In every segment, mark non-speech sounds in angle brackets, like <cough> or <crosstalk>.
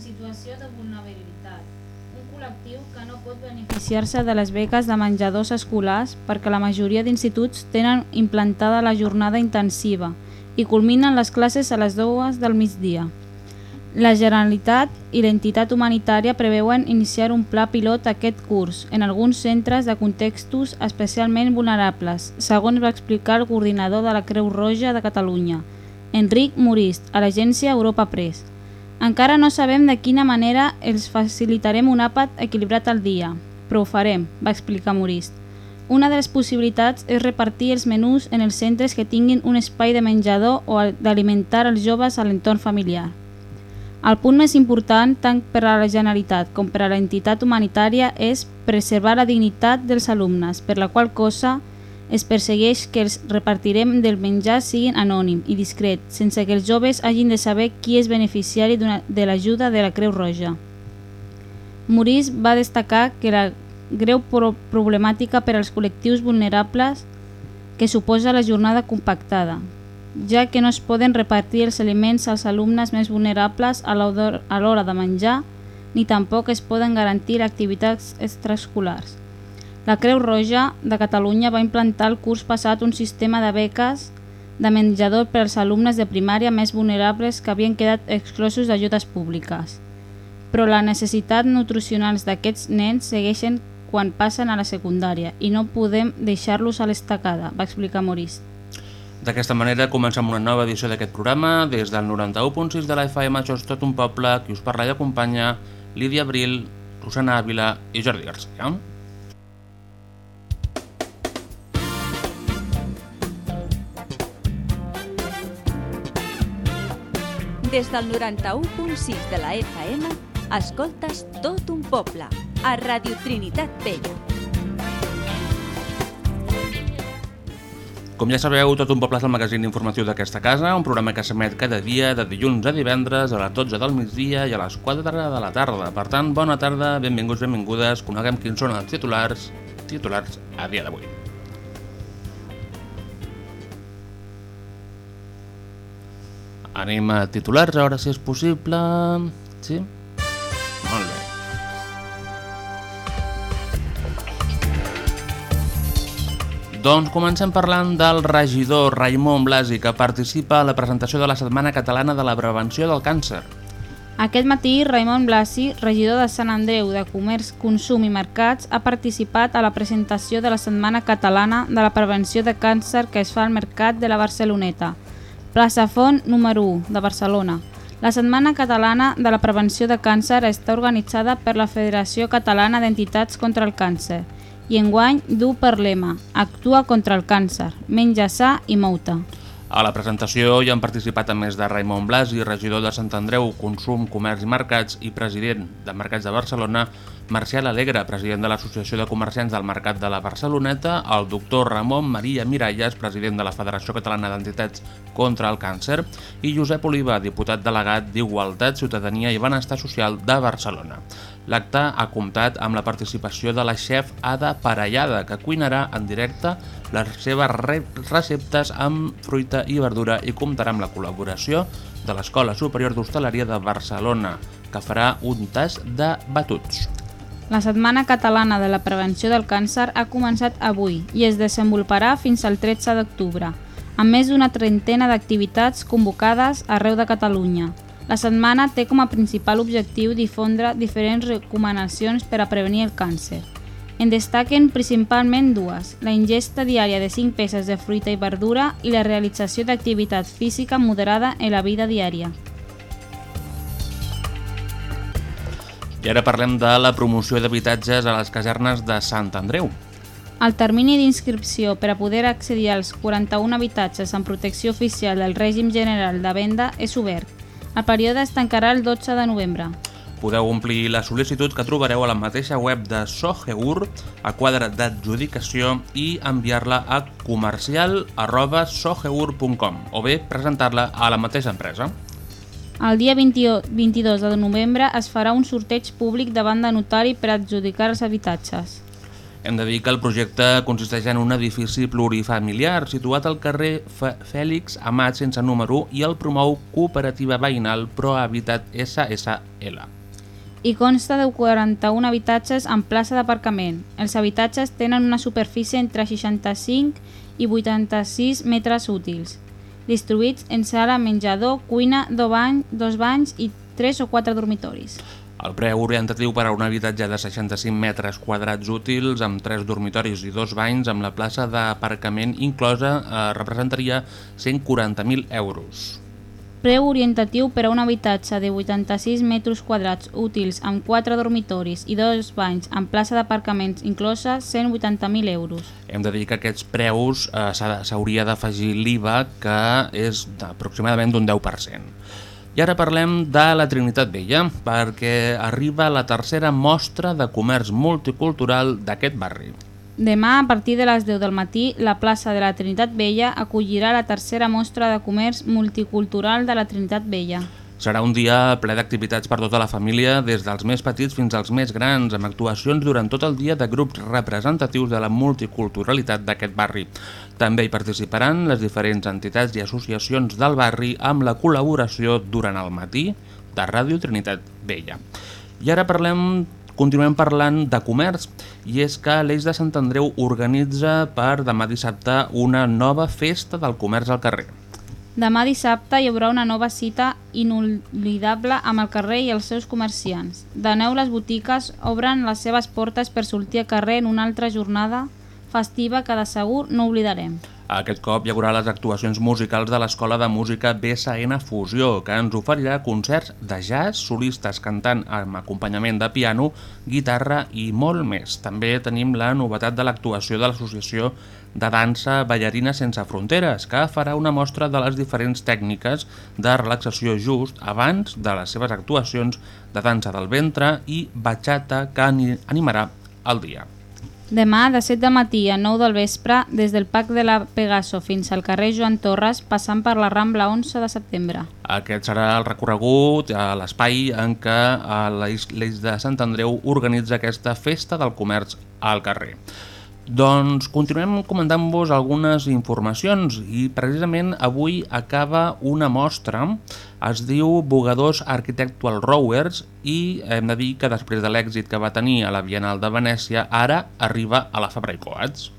Situació de vulnerabilitat. Un col·lectiu que no pot beneficiar-se de les beques de menjadors escolars perquè la majoria d'instituts tenen implantada la jornada intensiva i culminen les classes a les dues del migdia. La Generalitat i l'entitat humanitària preveuen iniciar un pla pilot aquest curs en alguns centres de contextos especialment vulnerables, segons va explicar el coordinador de la Creu Roja de Catalunya, Enric Morist, a l'agència Europa Press. Encara no sabem de quina manera els facilitarem un àpat equilibrat al dia, però ho farem, va explicar Morist. Una de les possibilitats és repartir els menús en els centres que tinguin un espai de menjador o d'alimentar els joves a l'entorn familiar. El punt més important tant per a la Generalitat com per a l'entitat humanitària és preservar la dignitat dels alumnes, per la qual cosa es persegueix que els repartirem del menjar siguin anònim i discret, sense que els joves hagin de saber qui és beneficiari de l'ajuda de la Creu Roja. Morís va destacar que la greu pro- problemàtica per als col·lectius vulnerables que suposa la jornada compactada, ja que no es poden repartir els aliments als alumnes més vulnerables a l'hora de menjar, ni tampoc es poden garantir activitats extraescolars. La Creu Roja de Catalunya va implantar el curs passat un sistema de beques de menjador per als alumnes de primària més vulnerables que havien quedat exclosos d'ajudes públiques. Però les necessitats nutricionals d'aquests nens segueixen quan passen a la secundària i no podem deixar-los a l'estacada, va explicar Morís. D'aquesta manera comencem una nova edició d'aquest programa. Des del 91.6 de la FM, això és tot un poble, qui us parla i acompanya Lídia Abril, Rosana Ávila i Jordi Garcia. Des del 91.6 de la FM, escoltes tot un poble, a Radio Trinitat Vella. Com ja sabeu, Tot un poble és el magazín informatiu d'aquesta casa, un programa que s'emet cada dia de dilluns a divendres a les 12 del migdia i a les 4 de la tarda. Per tant, bona tarda, benvinguts, benvingudes, coneguem quins són els titulars, titulars a dia d'avui. Anem a titulars, a veure si és possible... Sí? Molt bé. Doncs comencem parlant del regidor Raimon Blasi, que participa a la presentació de la Setmana Catalana de la Prevenció del Càncer. Aquest matí, Raimon Blasi, regidor de Sant Andreu de Comerç, Consum i Mercats, ha participat a la presentació de la Setmana Catalana de la Prevenció de Càncer que es fa al Mercat de la Barceloneta, plaça Font número 1 de Barcelona. La Setmana Catalana de la Prevenció de Càncer està organitzada per la Federació Catalana d'Entitats contra el Càncer i enguany du per lema Actua contra el càncer, menja sa i mou-te. A la presentació hi han participat a més de Raimon Blasi, regidor de Sant Andreu, Consum, Comerç i Mercats i president de Mercats de Barcelona, Marcial Alegre, president de l'Associació de Comerciants del Mercat de la Barceloneta, el doctor Ramon Maria Miralles, president de la Federació Catalana d'Entitats contra el Càncer, i Josep Oliva, diputat delegat d'Igualtat, Ciutadania i Benestar Social de Barcelona. L'acte ha comptat amb la participació de la xef Ada Parellada, que cuinarà en directe les seves re- receptes amb fruita i verdura i comptarà amb la col·laboració de l'Escola Superior d'Hostaleria de Barcelona, que farà un tast de batuts. La Setmana Catalana de la Prevenció del Càncer ha començat avui i es desenvoluparà fins al 13 d'octubre, amb més d'una trentena d'activitats convocades arreu de Catalunya. La setmana té com a principal objectiu difondre diferents recomanacions per a prevenir el càncer. En destaquen principalment dues, la ingesta diària de 5 peces de fruita i verdura i la realització d'activitat física moderada en la vida diària. I ara parlem de la promoció d'habitatges a les casernes de Sant Andreu. El termini d'inscripció per a poder accedir als 41 habitatges en protecció oficial del règim general de venda és obert. El període es tancarà el 12 de novembre. Podeu omplir la sol·licitud que trobareu a la mateixa web de Soheur, a quadre d'adjudicació, i enviar-la a comercial arroba o bé presentar-la a la mateixa empresa. El dia 20 22 de novembre es farà un sorteig públic davant de notari per adjudicar els habitatges. Hem de dir que el projecte consisteix en un edifici plurifamiliar situat al carrer F Fèlix Amat sense número i el promou Cooperativa Veïnal Prohabitat SSL. I consta de 41 habitatges en plaça d'aparcament. Els habitatges tenen una superfície entre 65 i 86 metres útils, distribuïts en sala, menjador, cuina, dos, bany, dos banys i 3 o 4 dormitoris. El preu orientatiu per a un habitatge de 65 metres quadrats útils amb 3 dormitoris i dos banys amb la plaça d'aparcament inclosa eh, representaria 140.000 euros. Preu orientatiu per a un habitatge de 86 metres quadrats útils amb 4 dormitoris i dos banys amb plaça d'aparcaments inclosa 180.000 euros. Hem de dir que aquests preus eh, s'ha- s'hauria d'afegir l'IVA que és aproximadament d'un 10%. I ara parlem de la Trinitat Vella, perquè arriba la tercera mostra de comerç multicultural d'aquest barri. Demà, a partir de les 10 del matí, la plaça de la Trinitat Vella acollirà la tercera mostra de comerç multicultural de la Trinitat Vella. Serà un dia ple d'activitats per tota la família, des dels més petits fins als més grans, amb actuacions durant tot el dia de grups representatius de la multiculturalitat d'aquest barri. També hi participaran les diferents entitats i associacions del barri amb la col·laboració durant el matí de Ràdio Trinitat Vella. I ara parlem continuem parlant de comerç i és que l'Eix de Sant Andreu organitza per demà dissabte una nova festa del comerç al carrer. Demà dissabte hi haurà una nova cita inolvidable amb el carrer i els seus comerciants. De nou les botigues obren les seves portes per sortir al carrer en una altra jornada festiva que de segur no oblidarem. Aquest cop hi haurà les actuacions musicals de l'Escola de Música BSN Fusió, que ens oferirà concerts de jazz, solistes cantant amb acompanyament de piano, guitarra i molt més. També tenim la novetat de l'actuació de l'Associació de Dansa Ballarina Sense Fronteres, que farà una mostra de les diferents tècniques de relaxació just abans de les seves actuacions de dansa del ventre i bachata que ani- animarà el dia. Demà, de 7 de matí a 9 del vespre, des del Parc de la Pegaso fins al carrer Joan Torres, passant per la Rambla 11 de setembre. Aquest serà el recorregut a l'espai en què eh, l'Eix de Sant Andreu organitza aquesta festa del comerç al carrer. Doncs continuem comentant-vos algunes informacions i precisament avui acaba una mostra, es diu Bogadors Architectual Rowers i hem de dir que després de l'èxit que va tenir a la Bienal de Venècia ara arriba a la Fabra i Coats.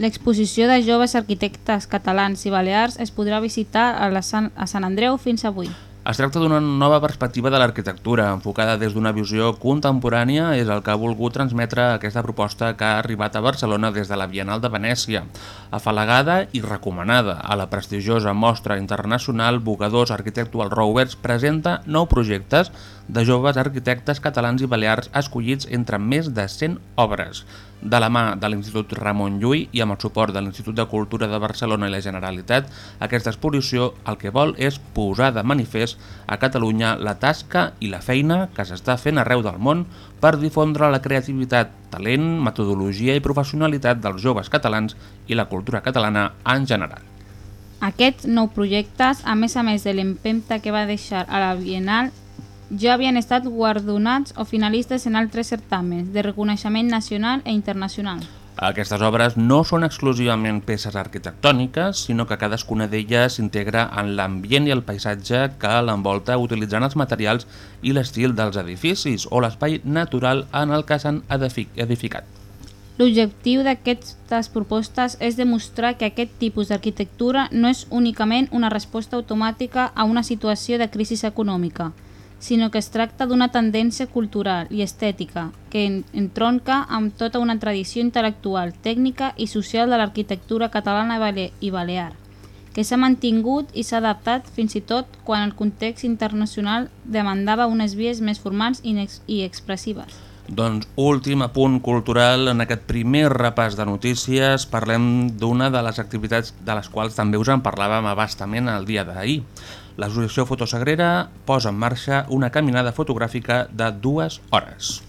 L'exposició de joves arquitectes catalans i balears es podrà visitar a, la Sant, a Sant Andreu fins avui. Es tracta d'una nova perspectiva de l'arquitectura, enfocada des d'una visió contemporània, és el que ha volgut transmetre aquesta proposta que ha arribat a Barcelona des de la Bienal de Venècia. Afalagada i recomanada a la prestigiosa mostra internacional Bogadors Architectual Rovers presenta nou projectes de joves arquitectes catalans i balears escollits entre més de 100 obres. De la mà de l'Institut Ramon Llull i amb el suport de l'Institut de Cultura de Barcelona i la Generalitat, aquesta exposició el que vol és posar de manifest a Catalunya la tasca i la feina que s'està fent arreu del món per difondre la creativitat, talent, metodologia i professionalitat dels joves catalans i la cultura catalana en general. Aquests nou projectes, a més a més de l'empenta que va deixar a la Bienal, ja havien estat guardonats o finalistes en altres certàmens de reconeixement nacional i internacional. Aquestes obres no són exclusivament peces arquitectòniques, sinó que cadascuna d'elles s'integra en l'ambient i el paisatge que l'envolta utilitzant els materials i l'estil dels edificis o l'espai natural en el que s'han edific edificat. L'objectiu d'aquestes propostes és demostrar que aquest tipus d'arquitectura no és únicament una resposta automàtica a una situació de crisi econòmica, sinó que es tracta d'una tendència cultural i estètica que en- entronca amb tota una tradició intel·lectual, tècnica i social de l'arquitectura catalana i bale- i balear, que s'ha mantingut i s'ha adaptat fins i tot quan el context internacional demandava unes vies més formals i expressives. Doncs últim apunt cultural en aquest primer repàs de notícies parlem d'una de les activitats de les quals també us en parlàvem abastament el dia d'ahir. L'associació Fotosagrera posa en marxa una caminada fotogràfica de dues hores.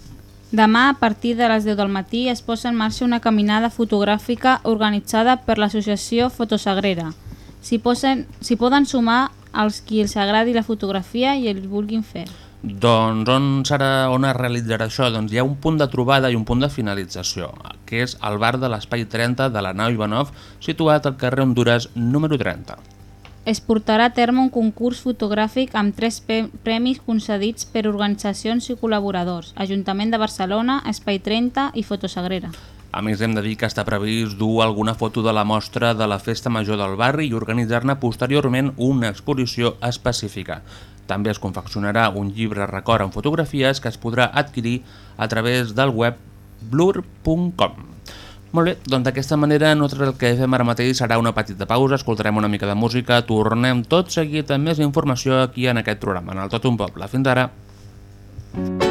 Demà, a partir de les 10 del matí, es posa en marxa una caminada fotogràfica organitzada per l'associació Fotosagrera. S'hi poden sumar els qui els agradi la fotografia i els vulguin fer. Doncs on serà on es realitzarà això? Doncs hi ha un punt de trobada i un punt de finalització, que és el bar de l'Espai 30 de la nau Ivanov, situat al carrer Honduras número 30. Es portarà a terme un concurs fotogràfic amb tres premis concedits per organitzacions i col·laboradors, Ajuntament de Barcelona, Espai 30 i Fotosagrera. A més, hem de dir que està previst dur alguna foto de la mostra de la Festa Major del barri i organitzar-ne posteriorment una exposició específica. També es confeccionarà un llibre record amb fotografies que es podrà adquirir a través del web blur.com. Molt bé, doncs d'aquesta manera nosaltres el que fem ara mateix serà una petita pausa, escoltarem una mica de música, tornem tot seguit amb més informació aquí en aquest programa, en el Tot un Poble. Fins ara. Què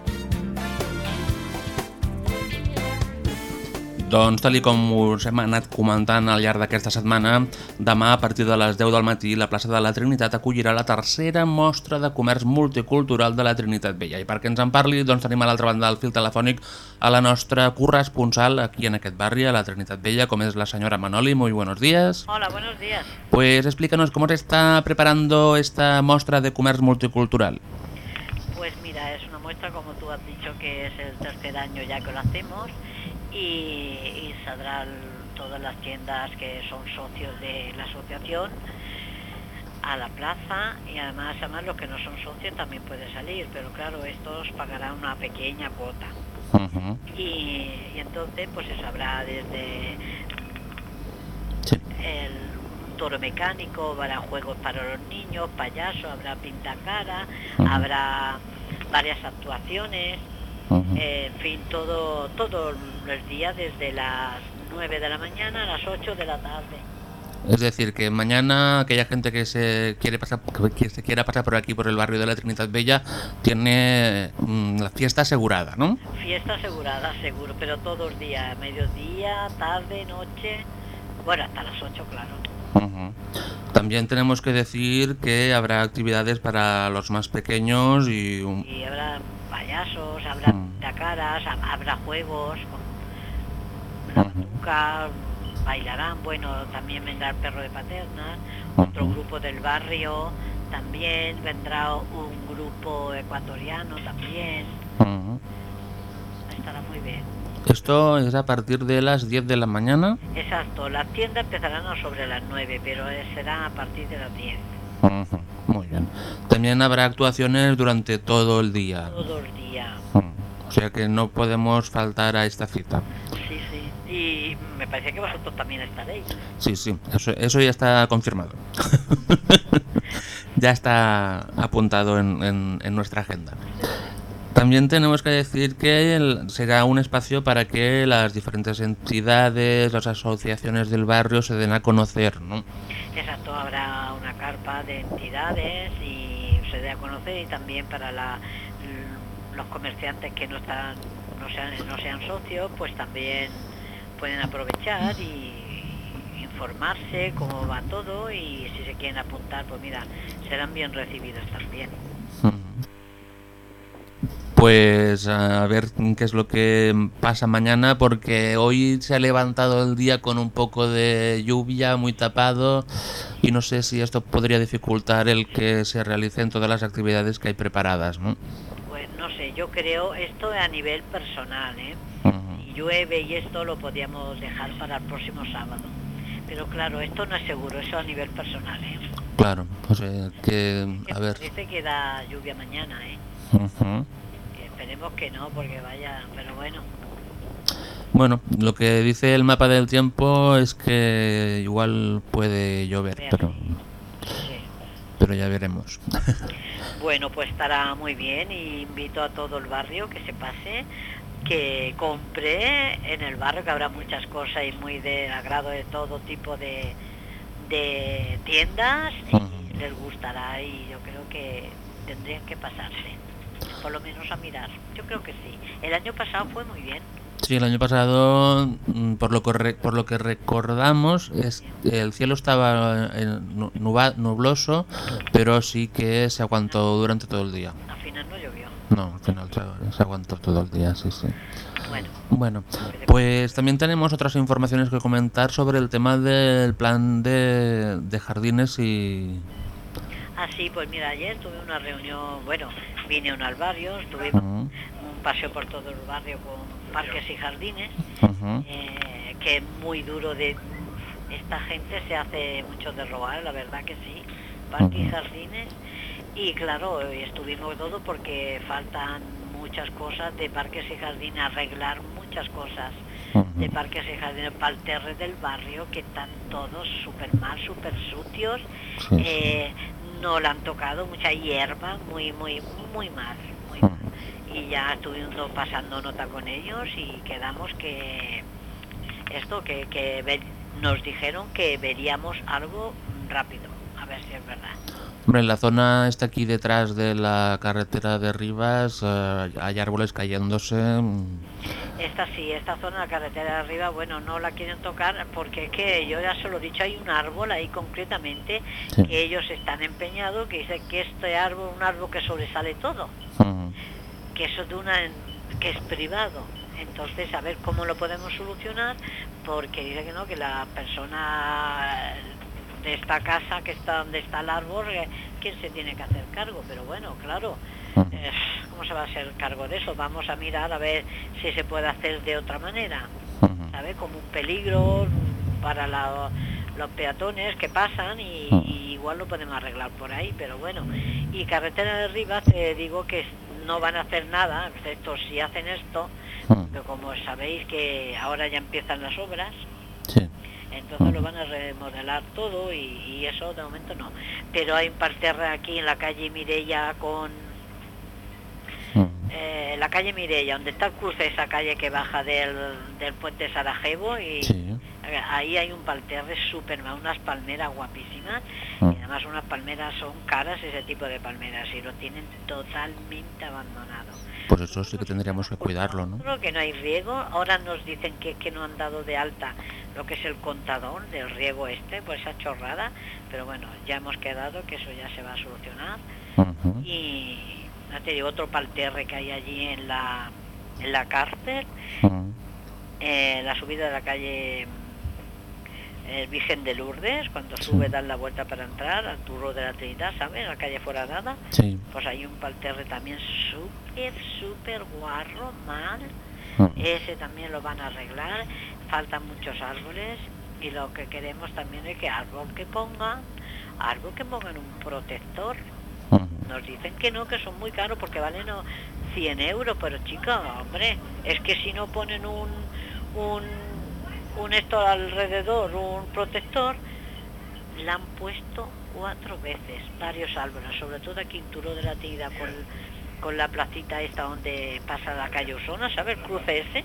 Doncs, tal com us hem anat comentant al llarg d'aquesta setmana, demà a partir de les 10 del matí la plaça de la Trinitat acollirà la tercera mostra de comerç multicultural de la Trinitat Vella. I perquè ens en parli, doncs tenim a l'altra banda del fil telefònic a la nostra corresponsal aquí en aquest barri, a la Trinitat Vella, com es la señora Manoli. Muy buenos días. Hola, buenos días. Pues explícanos cómo se está preparando esta mostra de comerç multicultural. Pues mira, es una muestra, como tú has dicho, que es el tercer año ya que lo hacemos y, y saldrán todas las tiendas que son socios de la asociación a la plaza y además, además los que no son socios también pueden salir, pero claro, estos pagarán una pequeña cuota. Y, y entonces pues se sabrá desde Sí. el toro mecánico, habrá juegos para los niños, payaso, habrá pintacara, Ujú. habrá varias actuaciones, Eh, en fin, todo, todo el día desde las 9 de la mañana a las 8 de la tarde. Es decir, que mañana aquella gente que se quiere pasar, que se quiera pasar por aquí por el barrio de la Trinidad Bella tiene mm, la fiesta asegurada, ¿no? Fiesta asegurada, seguro, pero todos los días, mediodía, tarde, noche, bueno, hasta las 8, claro. También tenemos que decir que habrá actividades para los más pequeños y un- Y habrá payasos, habrá Mm. caras, habrá juegos, la batuca, bailarán, bueno, también vendrá el perro de paterna, otro grupo del barrio, también vendrá un grupo ecuatoriano también, estará muy bien. Esto es a partir de las 10 de la mañana. Exacto, las tiendas empezarán sobre las 9, pero eh, será a partir de las 10, Ujú. Muy bien. También habrá actuaciones durante todo el día. todo el día. O sea que no podemos faltar a esta cita. Sí, sí, y me parece que vosotros también estaréis. Sí, sí, eso, eso ya está confirmado. <laughs> ya está apuntado en, en- en nuestra agenda. También tenemos que decir que el- será un espacio para que las diferentes entidades, las asociaciones del barrio se den a conocer, ¿no? Exacto, habrá una carpa de entidades y se dé a conocer y también para la- l- los comerciantes que no están no sean no sean socios, pues también pueden aprovechar y informarse cómo va todo y si se quieren apuntar, pues mira, serán bien recibidos también. Pues a ver qué es lo que pasa mañana, porque hoy se ha levantado el día con un poco de lluvia, muy tapado, y no sé si esto podría dificultar el que se realicen todas las actividades que hay preparadas, ¿no? Pues no sé, yo creo esto a nivel personal, ¿eh? Si llueve y esto lo podríamos dejar para el próximo sábado. Pero claro, esto no es seguro, eso a nivel personal, ¿eh? Claro, o sea que, a ver, Parece que da lluvia mañana, ¿eh? Que esperemos que no, porque vaya, pero bueno. bueno, lo que dice el mapa del tiempo es que igual puede llover, pero, pero ya veremos. <laughs> Bueno, pues estará muy bien y invito a todo el barrio que se pase, que compre en el barrio, que habrá muchas cosas y muy de agrado de todo tipo de, de tiendas y les gustará y yo creo que tendrían que pasarse, por lo menos a mirar. Yo creo que sí. El año pasado fue muy bien. Sí, el año pasado, mm, por lo que, re- por lo que recordamos, es, el cielo estaba eh, nu- nuba- nubloso, pero sí que se aguantó durante todo el día. Al final no llovió. No, al final se, se aguantó todo el día, sí, sí. Bueno, Bueno, pues también tenemos otras informaciones que comentar sobre el tema del plan de, de jardines y... así pues mira, ayer tuve una reunión, bueno, vine uno al barrio, tuvimos un paseo por todo el barrio con parques y jardines, eh, que es muy duro de... Esta gente se hace mucho de robar, la verdad que sí, parques y jardines. Y claro, estuvimos todo porque faltan muchas cosas de parques y jardines, arreglar muchas cosas de parques y jardines, parterres del barrio que están todos súper mal, súper sucios, Sí, sí. eh, no la han tocado, mucha hierba, muy, muy, muy mal, muy mal. Y ya estuvimos pasando nota con ellos y quedamos que esto, que, que nos dijeron que veríamos algo rápido, a ver si es verdad. Hombre, en la zona está aquí detrás de la carretera de Rivas, eh, hay árboles cayéndose. Esta sí, esta zona, la carretera de arriba, bueno, no la quieren tocar porque es que yo ya se lo he dicho, hay un árbol ahí concretamente Sí. que ellos están empeñados, que dicen que este árbol, un árbol que sobresale todo, que eso de una que es privado. Entonces, a ver cómo lo podemos solucionar, porque dice que no, que la persona de esta casa que está donde está el árbol, eh, ¿quién se tiene que hacer cargo? Pero bueno, claro, eh, ¿cómo se va a hacer cargo de eso? Vamos a mirar a ver si se puede hacer de otra manera, ¿sabe? Como un peligro para la- los peatones que pasan y, y igual lo podemos arreglar por ahí, pero bueno. Y carretera de Rivas, te digo que no van a hacer nada, excepto si hacen esto, que como sabéis que ahora ya empiezan las obras, Sí. Entonces lo van a remodelar todo y, y eso de momento no. Pero hay un parterre aquí en la calle Mirella con eh, la calle Mirella, donde está el cruce esa calle que baja del, del puente Sarajevo y Sí. ahí hay un parterre súper, unas palmeras guapísimas y además unas palmeras son caras ese tipo de palmeras y lo tienen totalmente abandonado. Pues eso sí que tendríamos que cuidarlo, ¿no? Creo que no hay riego. Ahora nos dicen que, que no han dado de alta lo que es el contador del riego este, pues esa chorrada. Pero bueno, ya hemos quedado que eso ya se va a solucionar. Ujú. Y ya te digo, otro palterre que hay allí en la, en la cárcel, Ujú. eh, la subida de la calle el Virgen de Lourdes, cuando Sí. sube dan la vuelta para entrar al Turro de la Trinidad, ¿sabes? La calle Foradada. Sí. Pues hay un palterre también súper, súper guarro, mal. Ujú. Ese también lo van a arreglar. Faltan muchos árboles y lo que queremos también es que árbol que pongan, árbol que pongan un protector. Ujú. Nos dicen que no, que son muy caros porque valen no, 100 euros, pero chica, hombre, es que si no ponen un, un, un esto alrededor, un protector, la han puesto cuatro veces, varios árboles, sobre todo aquí en Turo de la Tida, con, con la placita esta donde pasa la calle Osona, ¿sabes? El cruce ese.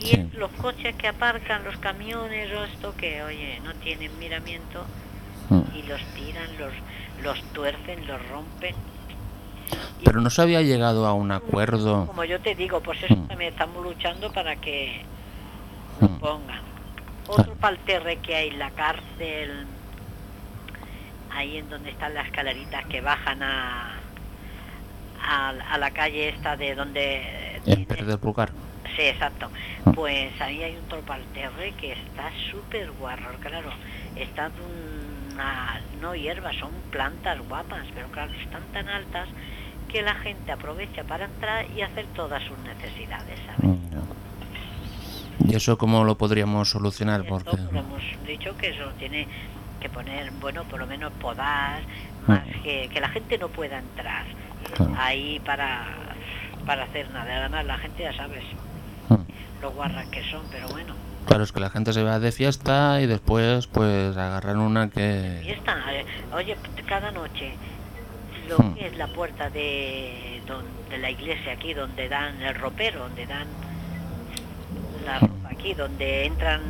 Y Sí. es los coches que aparcan, los camiones o esto que, oye, no tienen miramiento Mm. y los tiran, los, los tuercen, los rompen. Pero no se había llegado a un acuerdo. Como yo te digo, pues eso Mm. también estamos luchando para que. Lo pongan. Otro palterre que hay en la cárcel, ahí en donde están las escaleritas que bajan a, a, a la calle esta de donde... En Pérez del Pulgar. Sí, exacto. Mm. Pues ahí hay un tropalterre que está súper guarro, claro. Está una... no hierbas, son plantas guapas, pero claro, están tan altas que la gente aprovecha para entrar y hacer todas sus necesidades, ¿sabes? Mm. ¿Y eso cómo lo podríamos solucionar? Porque pues, hemos dicho que eso tiene que poner, bueno, por lo menos podar, más que, que la gente no pueda entrar Claro. ahí para, para hacer nada. Además, la gente ya sabes Mm. lo guarras que son, pero bueno. Claro, es que la gente se va de fiesta y después pues agarran una que... está, eh, oye, cada noche lo Hmm. que es la puerta de, de la iglesia aquí, donde dan el ropero, donde dan la ropa aquí, donde entran,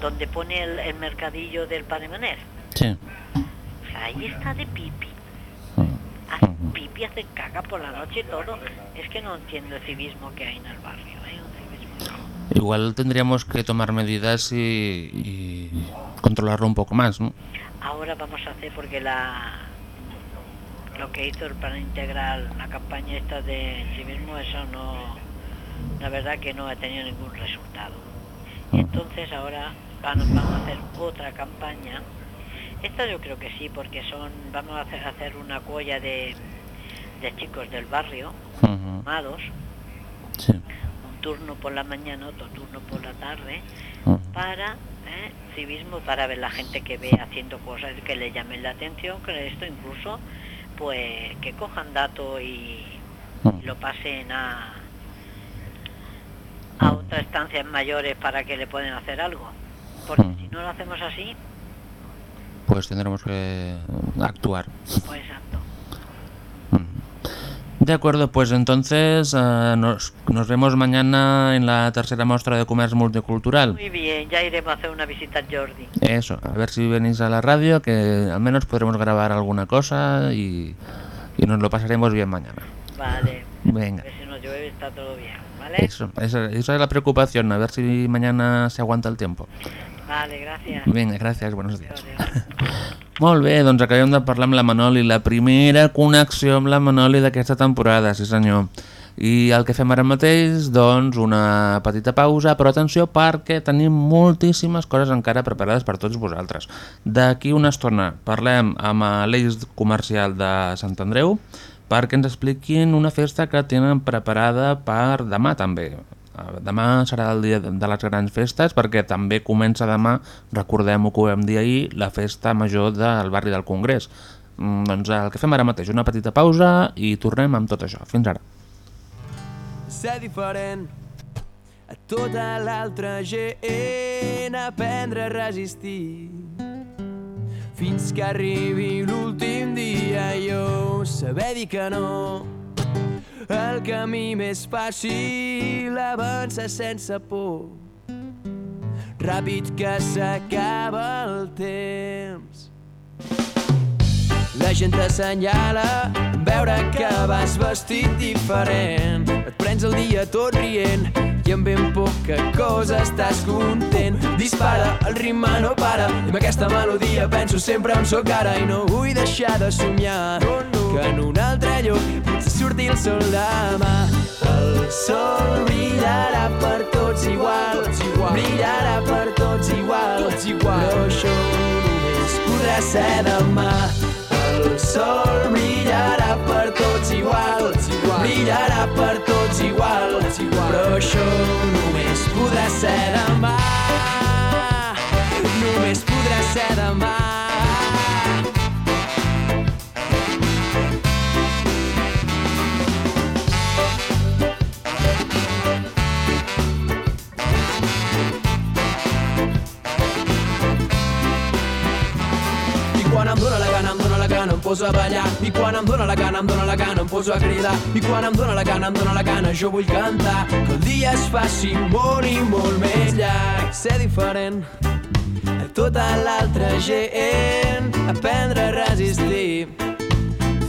donde pone el, el mercadillo del Padre Maner. Sí. O sea, ahí está de pipi. Mm. Hacen pipi, hacen caca por la noche y todo. Es que no entiendo el civismo que hay en el barrio. Un civismo. Igual tendríamos que tomar medidas y, y controlarlo un poco más, ¿no? Ahora vamos a hacer porque la lo que hizo el plan integral, la campaña esta de civismo, eso no, la verdad que no ha tenido ningún resultado. Entonces ahora vamos a hacer otra campaña. Esta yo creo que sí, porque son, vamos a hacer, hacer una cuella de, de chicos del barrio, Sí. un turno por la mañana, otro turno por la tarde, para ¿eh? civismo, para ver la gente que ve haciendo cosas que le llamen la atención, que esto incluso, pues que cojan datos y, y lo pasen a, a otras estancias mayores para que le puedan hacer algo. Porque si no lo hacemos así, Pues tendremos que actuar. pues exacto. De acuerdo, pues entonces eh, nos, nos vemos mañana en la tercera muestra de comercio multicultural. Muy bien, ya iremos a hacer una visita a Jordi. Eso, a ver si venís a la radio, que al menos podremos grabar alguna cosa y, y nos lo pasaremos bien mañana. Vale. Venga. A ver si no llueve, está todo bien. ¿Vale? Eso, esa, esa es la preocupación, a ver si mañana se aguanta el tiempo. Vale, gracias. Vinga, gràcies, buenos días. <laughs> Molt bé, doncs acabem de parlar amb la Manoli, la primera connexió amb la Manoli d'aquesta temporada, sí senyor. I el que fem ara mateix, doncs, una petita pausa, però atenció perquè tenim moltíssimes coses encara preparades per tots vosaltres. D'aquí una estona parlem amb l'eix comercial de Sant Andreu perquè ens expliquin una festa que tenen preparada per demà també. Eh, Demà serà el dia de les grans festes perquè també comença demà, recordem-ho que ho vam dir ahir, la festa major del barri del Congrés. Mm, Doncs el que fem ara mateix, una petita pausa i tornem amb tot això. Fins ara. ser diferent a tota l'altra gent, aprendre a resistir. Fins que arribi l'últim dia jo saber dir que no. El camí més fàcil avança sense por. Ràpid que s'acaba el temps. La gent t'assenyala veure que vas vestit diferent. Et prens el dia tot rient i amb ben poca cosa estàs content. Dispara, el ritme no para i amb aquesta melodia penso sempre on sóc ara i no vull deixar de somiar que en un altre lloc potser surti el sol demà. El sol brillarà per tots igual, brillarà per tots igual, però això només podrà ser demà. El sol brillarà per tots igual, brillarà per tots igual, però això només podrà ser demà. Només podrà ser demà. Poso a ballar. I quan em dóna la gana, em dóna la gana em poso a cridar. I quan em dóna la gana, em dóna la gana jo vull cantar. Que el dia es faci molt i molt més llarg. Ser diferent a tota l'altra gent. Aprendre a resistir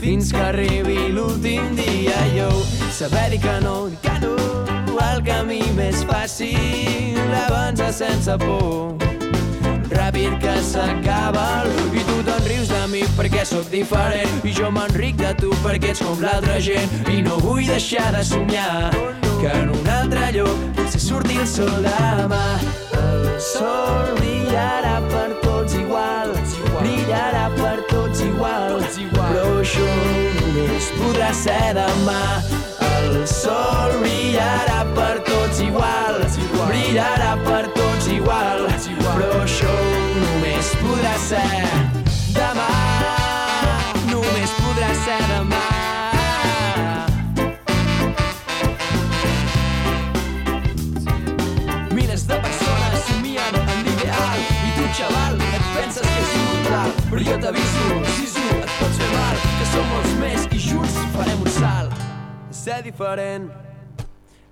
fins que arribi l'últim dia. Jo saber dir que no, dir que no el camí més fàcil. Avança sense por ràpid que s'acaba i tu te'n rius de mi perquè sóc diferent. I jo m'enric de tu perquè ets com l'altra gent. I no vull deixar de somiar que en un altre lloc potser surti el sol demà. El sol brillarà per tots igual brillarà per tots igual però això només podrà ser demà. El sol brillarà per tots igual brillarà per tots ser demà. Només podrà ser demà. Milers de persones somien en l'ideal. I tu, xaval, et penses que és immortal. Però jo t'aviso, sisu, et pots fer mal. Que som molts més i junts farem un salt. Ser diferent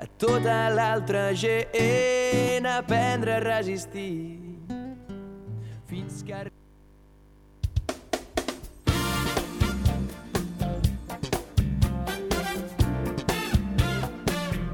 a tota l'altra gent. Aprendre a resistir. Fins que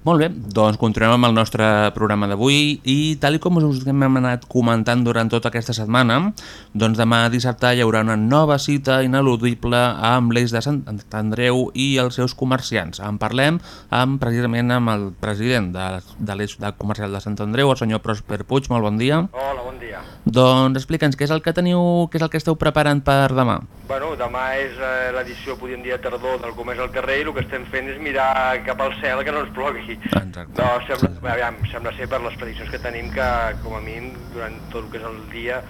Molt bé, doncs continuem amb el nostre programa d'avui i tal i com us hem anat comentant durant tota aquesta setmana, doncs demà dissabte hi haurà una nova cita ineludible amb l'Eix de Sant Andreu i els seus comerciants. En parlem amb, precisament amb el president de, de l'Eix de Comercial de Sant Andreu, el senyor Prosper Puig. Molt bon dia. Hola, bon dia. Doncs explica'ns què és el que teniu, què és el que esteu preparant per demà. Bueno, demà és eh, l'edició, podríem dir, a tardor del Comerç al carrer i el que estem fent és mirar cap al cel que no ens plogui. Exacte. No, sembla, aviam, sembla ser per les prediccions que tenim que, com a mínim, durant tot el que és el dia,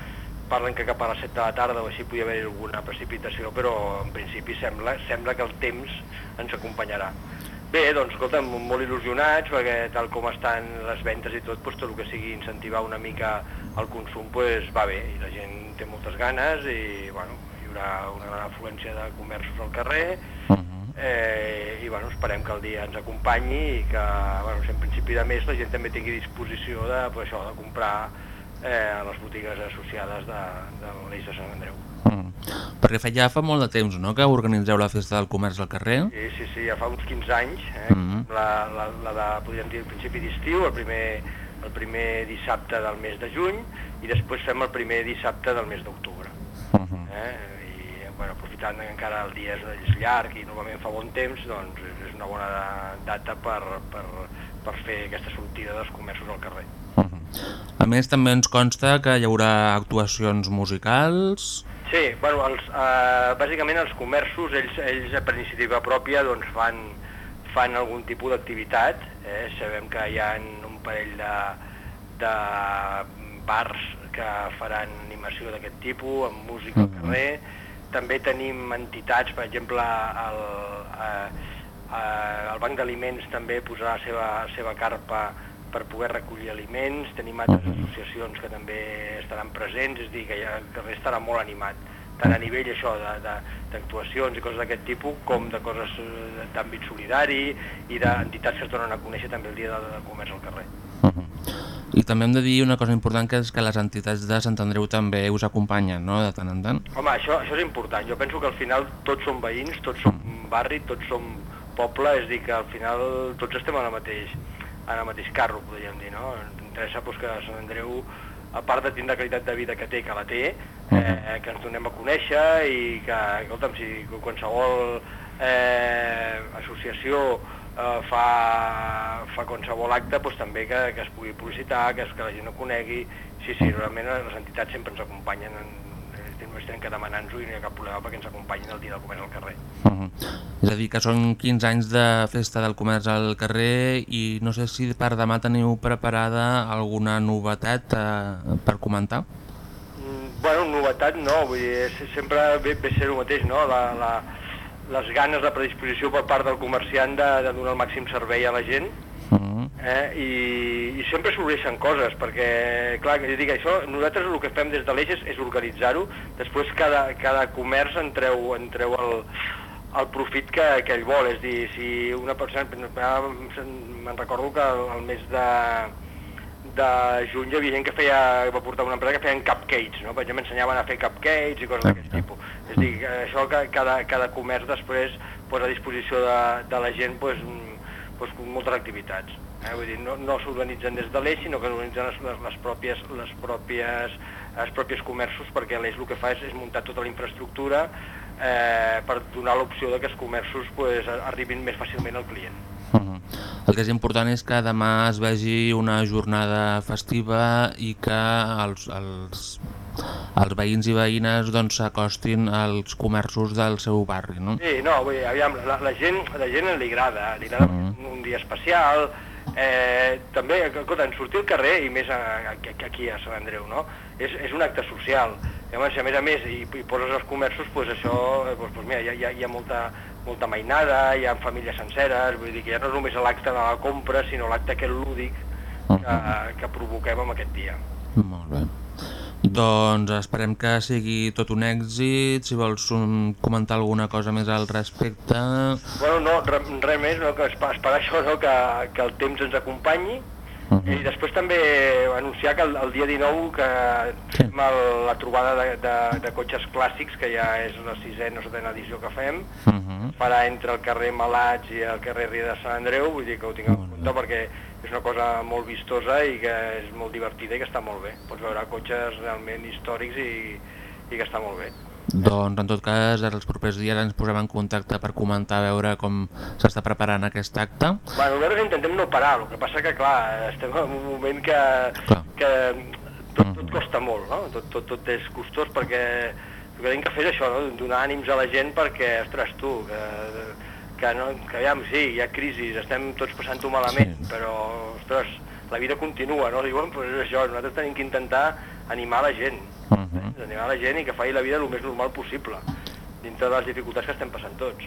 parlen que cap a les 7 de la tarda o així podria haver alguna precipitació, però en principi sembla, sembla que el temps ens acompanyarà. Bé, doncs, escolta'm, molt il·lusionats, perquè tal com estan les ventes i tot, doncs, tot el que sigui incentivar una mica el consum pues, va bé, i la gent té moltes ganes i, bueno, hi haurà una gran afluència de comerços al carrer, eh, i bueno, esperem que el dia ens acompanyi i que, bueno, si en principi de mes la gent també tingui disposició de, pues, això, de comprar eh, a les botigues associades de, de l'Eix de Sant Andreu. Mm. Perquè fa, ja fa molt de temps no, que organitzeu la festa del comerç al carrer. Sí, sí, sí, ja fa uns 15 anys, eh? Mhm. la, la, la de, podríem dir, al principi d'estiu, el primer, el primer dissabte del mes de juny, i després fem el primer dissabte del mes d'octubre. Mhm. Eh? I, bueno, aprofitant que encara el dia és, és llarg i normalment fa bon temps, doncs és una bona data per, per, per fer aquesta sortida dels comerços al carrer. A més, també ens consta que hi haurà actuacions musicals... Sí, bueno, els, eh, bàsicament els comerços, ells, ells per iniciativa pròpia doncs fan, fan algun tipus d'activitat. Eh? Sabem que hi ha un parell de, de bars que faran animació d'aquest tipus, amb música al carrer. També tenim entitats, per exemple, el, eh, eh, el Banc d'Aliments també posarà la seva, la seva carpa per poder recollir aliments, tenim altres associacions que també estaran presents, és a dir, que ja, el carrer estarà molt animat, tant a nivell això d'actuacions i coses d'aquest tipus, com de coses eh, d'àmbit solidari i d'entitats que es donen a conèixer també el dia de, de comerç al carrer. I també hem de dir una cosa important, que és que les entitats de Sant Andreu també us acompanyen, no?, de tant en tant. Home, això, això és important. Jo penso que al final tots som veïns, tots som barri, tots som poble, és a dir, que al final tots estem en el mateix, en el mateix carro, podríem dir, no? Interessa doncs, que Sant Andreu, a part de tindre la qualitat de vida que té, que la té, eh, que ens donem a conèixer i que, escolta'm, si qualsevol eh, associació eh, fa, fa qualsevol acte, doncs també que, que es pugui publicitar, que, que la gent ho conegui. Sí, sí, realment les entitats sempre ens acompanyen, en, només tenen que demanar-nos-ho i no hi ha cap problema perquè ens acompanyin el dia del comerç al carrer. Uh -huh. És a dir, que són 15 anys de festa del comerç al carrer i no sé si per demà teniu preparada alguna novetat eh, per comentar. Mm, Bueno, novetat no, vull dir, sempre ve, ve ser el mateix, no? La, la, les ganes, la predisposició per part del comerciant de, de donar el màxim servei a la gent. Eh? I, i sempre sorgeixen coses, perquè, clar, jo dic, això, nosaltres el que fem des de l'Eix és, és organitzar-ho, després cada, cada comerç en treu, en treu el, el profit que, que ell vol, és dir, si una persona, me'n recordo que el, mes de, de juny hi havia gent que feia, va portar una empresa que feien cupcakes, no? per exemple ensenyaven a fer cupcakes i coses d'aquest tipus. És dir, que això que cada, cada comerç després posa a disposició de, de la gent pues, pues, moltes activitats. Eh? Vull dir, no, no s'organitzen des de l'eix, sinó que s'organitzen les, les, les, pròpies, les, pròpies, els propis comerços, perquè l'eix el que fa és, és muntar tota la infraestructura eh, per donar l'opció de que els comerços pues, arribin més fàcilment al client. Mhm. El que és important és que demà es vegi una jornada festiva i que els, els, els veïns i veïnes doncs, s'acostin als comerços del seu barri, no? Sí, no, vull dir, aviam, la, la, gent, la gent li agrada, li agrada Mhm. un, un dia especial, eh, també, escolta, en sortir al carrer, i més a, a, a- aquí a Sant Andreu, no? és, és un acte social. Llavors, si a més a més hi, hi poses els comerços, doncs això, doncs, doncs mira, hi ha, hi ha molta, molta mainada, hi ha famílies senceres, vull dir que ja no és només l'acte de la compra, sinó l'acte aquest lúdic que, que provoquem amb aquest dia. Molt bé. Doncs esperem que sigui tot un èxit, si vols um, comentar alguna cosa més al respecte. Bueno, no, res re més, no, que esperar això, no, que, que el temps ens acompanyi, Mhm. i després també anunciar que el, el dia 19 que fem el, la trobada de, de, de cotxes clàssics, que ja és la sisena o setena edició que fem, Mhm. farà entre el carrer Malats i el carrer Ria de Sant Andreu, vull dir que ho tingueu en compte perquè és una cosa molt vistosa i que és molt divertida i que està molt bé. Pots veure cotxes realment històrics i, i que està molt bé. Doncs en tot cas, els propers dies ens posem en contacte per comentar a veure com s'està preparant aquest acte. Bueno, nosaltres intentem no parar, el que passa que, clar, estem en un moment que, que tot, tot costa molt, no? Tot, tot, tot és costós perquè el que tenim que fer és això, no? donar ànims a la gent perquè, ostres, tu, que, que, no, que aviam, sí, hi ha crisis, estem tots passant-ho malament, sí. però, ostres, la vida continua, no? Diuen, pues és això, nosaltres tenim que intentar animar la gent, Uh -huh. eh? animar la gent i que faci la vida el més normal possible, dintre de les dificultats que estem passant tots.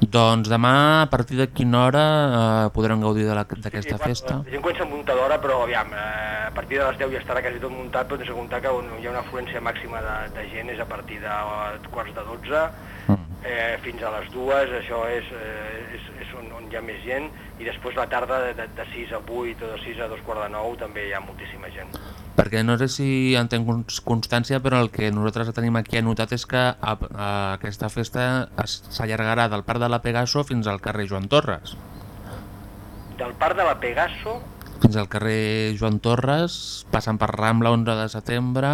Doncs demà, a partir de quina hora eh, podrem gaudir d'aquesta Sí, festa? La gent comença a muntar d'hora, però aviam, eh, a partir de les 10 ja estarà quasi tot muntat, però tens de comptar que on hi ha una afluència màxima de, de gent és a partir de quarts de 12 eh, fins a les 2, això és, eh, és, és on, on hi ha més gent, i després la tarda de, de, de 6 a 8 o de 6 a 2 quarts de 9 també hi ha moltíssima gent. Perquè no sé si en tenc cons- constància, però el que nosaltres tenim aquí anotat és que a, a aquesta festa es- s'allargarà del Parc de la Pegaso fins al carrer Joan Torres. Del Parc de la Pegaso, Fins al carrer Joan Torres, passant per Rambla 11 de setembre...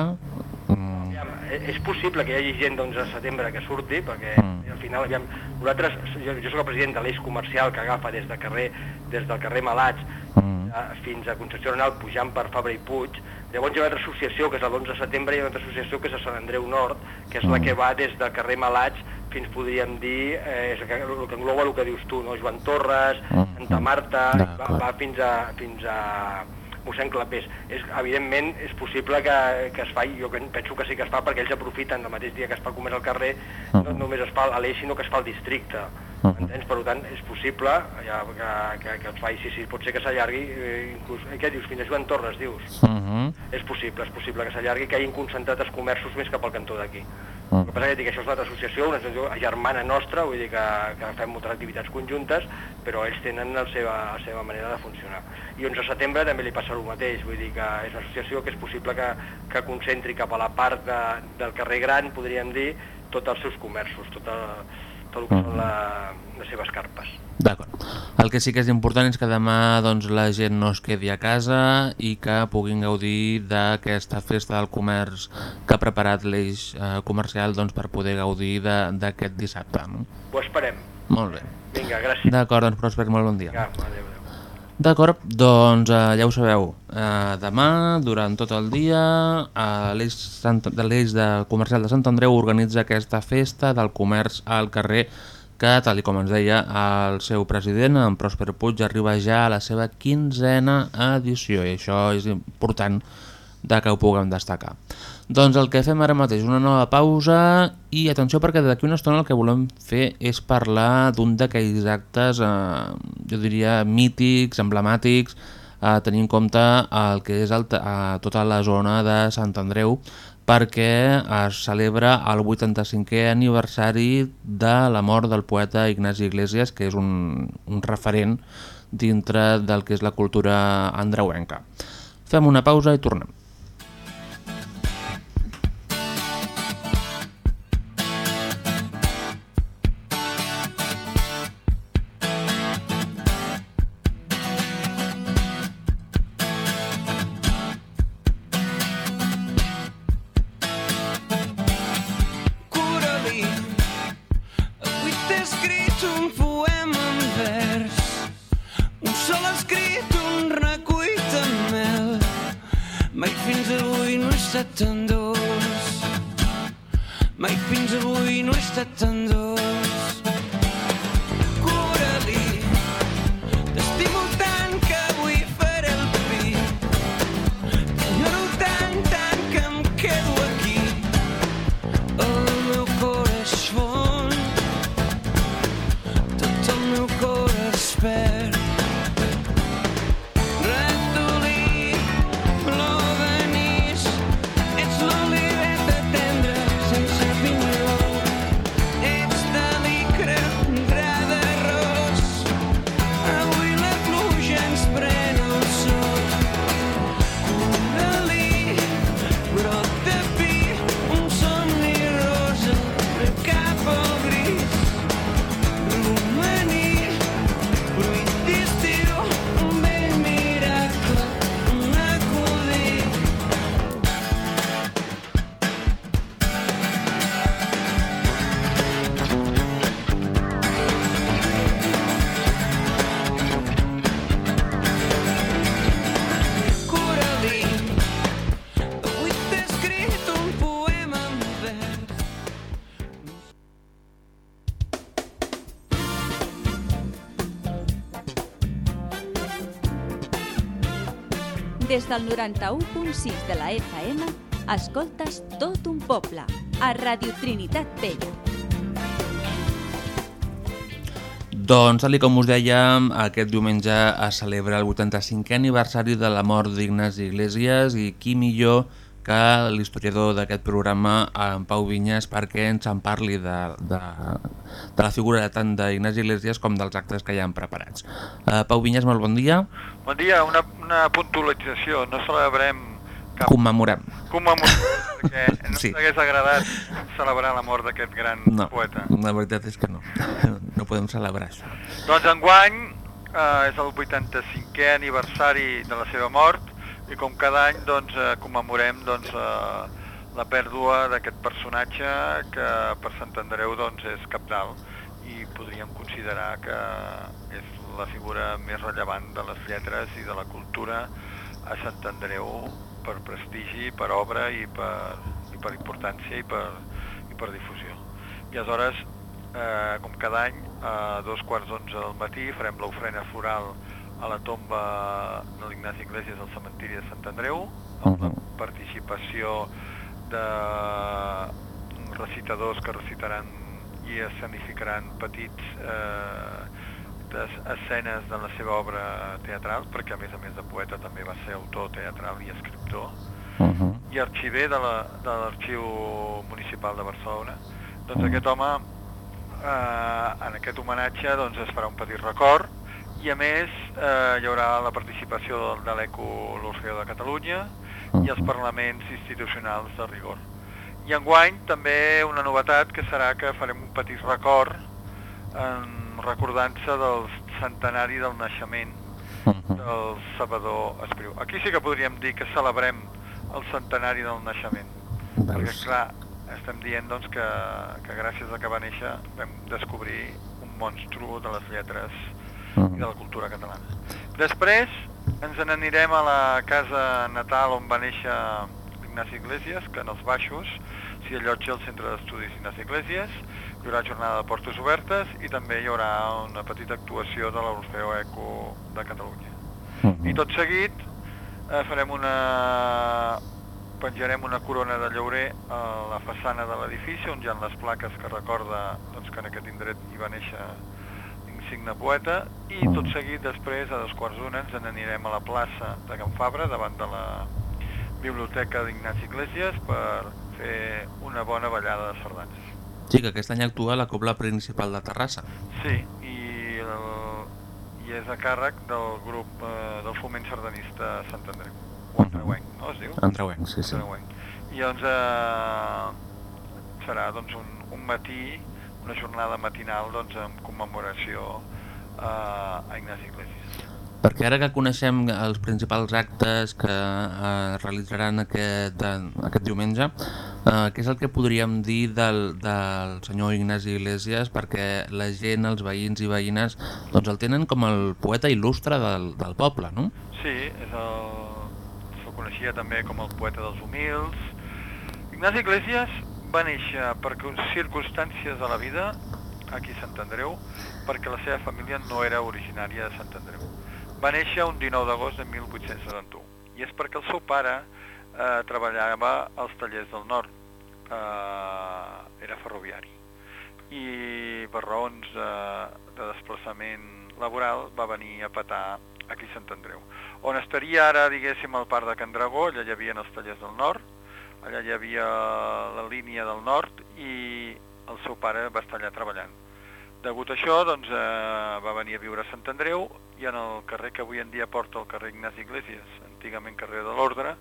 Mm, és possible que hi hagi gent d'11 de setembre que surti, perquè Mm. al final, aviam, nosaltres, jo, jo soc el president de l'eix comercial que agafa des, de carrer, des del carrer Malats mm, eh, fins a Concepció Arenal pujant per Fabra i Puig. Llavors hi ha una altra associació, que és l'11 de setembre, i una altra associació que és a Sant Andreu Nord, que és la que va des del carrer Malats fins, podríem dir, eh, és el que, el que engloba el que dius tu, no? Joan Torres, Santa Marta, i va, va fins a, fins a mossèn Clapés. És, evidentment és possible que, que es faci, jo penso que sí que es fa perquè ells aprofiten el mateix dia que es fa comerç al carrer, no només es fa a l'eix sinó que es fa al districte. Entens? Per tant, és possible ja, que, que, que es faci, sí, sí, pot ser que s'allargui, eh, inclús, eh, què dius, fins a Joan Torres, dius? mhm. És possible, és possible que s'allargui, que hagin concentrat els comerços més cap al cantó d'aquí. El que passa que dic, això és una altra associació, una associació germana nostra, vull dir que, que fem moltes activitats conjuntes, però ells tenen la seva, la seva manera de funcionar. I 11 de setembre també li passa el mateix, vull dir que és una associació que és possible que, que concentri cap a la part de, del carrer Gran, podríem dir, tots els seus comerços, tot, el, tot el que són la, les seves carpes. D'acord. El que sí que és important és que demà doncs, la gent no es quedi a casa i que puguin gaudir d'aquesta festa del comerç que ha preparat l'eix eh, comercial doncs, per poder gaudir d'aquest dissabte. No? Ho esperem. Molt bé. Vinga, gràcies. D'acord, doncs Pròsper, molt bon dia. Vinga, adéu. D'acord, doncs eh, ja ho sabeu, eh, demà, durant tot el dia, eh, l'Eix de Comercial de Sant Andreu organitza aquesta festa del comerç al carrer que, tal com ens deia el seu president, en Pròsper Puig, arriba ja a la seva quinzena edició i això és important de que ho puguem destacar. Doncs el que fem ara mateix, una nova pausa i atenció perquè d'aquí una estona el que volem fer és parlar d'un d'aquells actes, eh, jo diria, mítics, emblemàtics, a tenir en compte el que és el, a tota la zona de Sant Andreu perquè es celebra el 85è aniversari de la mort del poeta Ignasi Iglesias, que és un, un referent dintre del que és la cultura andreuenca. Fem una pausa i tornem. Escrit un poema en vers, un sol escrit, un recull de mel. Mai fins avui no he estat tan dolç, mai fins avui no he estat tan del 91.6 de la FM, escoltes tot un poble, a Radio Trinitat Vella. Doncs, tal com us dèiem, aquest diumenge es celebra el 85è aniversari de la mort d'Ignasi Iglesias i qui millor que l'historiador d'aquest programa, en Pau Vinyes, perquè ens en parli de, de, de la figura tant d'Ignasi Iglesias com dels actes que hi han preparats. Uh, Pau Vinyes, molt bon dia. Bon dia, una, una puntualització. No celebrem cap... Commemorem. Commemorem, <laughs> perquè no Sí. s'hagués agradat celebrar la mort d'aquest gran No, poeta. la veritat és que no. <laughs> No podem celebrar això. Doncs enguany eh, és el 85è aniversari de la seva mort i com cada any doncs, eh, commemorem doncs, eh, la pèrdua d'aquest personatge que per Sant Andreu doncs, és capdalt i podríem considerar que és la figura més rellevant de les lletres i de la cultura a Sant Andreu per prestigi, per obra i per, i per importància i per, i per difusió. I aleshores, eh, com cada any, a dos quarts d'onze del matí farem l'ofrena floral a la tomba de l'Ignasi Iglesias al cementiri de Sant Andreu, amb la participació de recitadors que recitaran i escenificaran petits eh, escenes de la seva obra teatral, perquè a més a més de poeta també va ser autor teatral i escriptor, Uh -huh. i arxiver de la- de l'Arxiu Municipal de Barcelona. Doncs Mm. aquest home, eh, en aquest homenatge, doncs es farà un petit record i a més eh, hi haurà la participació de, de l'ECO l'Orfeo de Catalunya i els parlaments institucionals de rigor. I enguany també una novetat que serà que farem un petit record en recordant-se del centenari del naixement del Salvador Espriu. Aquí sí que podríem dir que celebrem el centenari del naixement, perquè clar, estem dient doncs, que, que gràcies a que va néixer vam descobrir un monstru de les lletres i de la cultura catalana. Després ens n'anirem a la casa natal on va néixer Ignasi Iglesias, que en els baixos s'hi allotja el Centre d'Estudis Ignasi Iglesias, hi haurà jornada de portes obertes i també hi haurà una petita actuació de l'Orfeo Eco de Catalunya. I tot seguit eh, farem una, penjarem una corona de llaurer a la façana de l'edifici on hi ha les plaques que recorda doncs, que en aquest indret hi va néixer l'insigne poeta i tot seguit després a dos quarts d'una ens n'anirem a la plaça de Can Fabra davant de la biblioteca d'Ignasi Iglesias per fer una bona ballada de sardanes. Sí, que aquest any actua la Cobla Principal de Terrassa. Sí, i, el, i és a càrrec del grup eh, del foment sardanista Sant Andreu, o Andreuenc, no es diu? Andreuenc, sí, sí. Andreuenc. I doncs eh, serà doncs, un, un matí, una jornada matinal doncs, en commemoració eh, a Ignasi Iglesias. Perquè ara que coneixem els principals actes que eh, realitzaran aquest, eh, aquest diumenge, eh, què és el que podríem dir del, del senyor Ignasi Iglesias perquè la gent, els veïns i veïnes, doncs el tenen com el poeta il·lustre del, del poble, no? Sí, és el, se'l coneixia també com el poeta dels humils. Ignasi Iglesias va néixer per circumstàncies de la vida aquí a Sant Andreu perquè la seva família no era originària de Sant Andreu. Va néixer un 19 d'agost de 1871 i és perquè el seu pare eh, treballava als tallers del nord, eh, era ferroviari i per raons eh, de desplaçament laboral va venir a petar aquí a Sant Andreu. On estaria ara, diguéssim, el parc de Can Dragó, allà hi havia els tallers del nord, allà hi havia la línia del nord i el seu pare va estar allà treballant. Degut a això, doncs, eh, va venir a viure a Sant Andreu i en el carrer que avui en dia porta el carrer Ignasi Iglesias, antigament carrer de l'Ordre,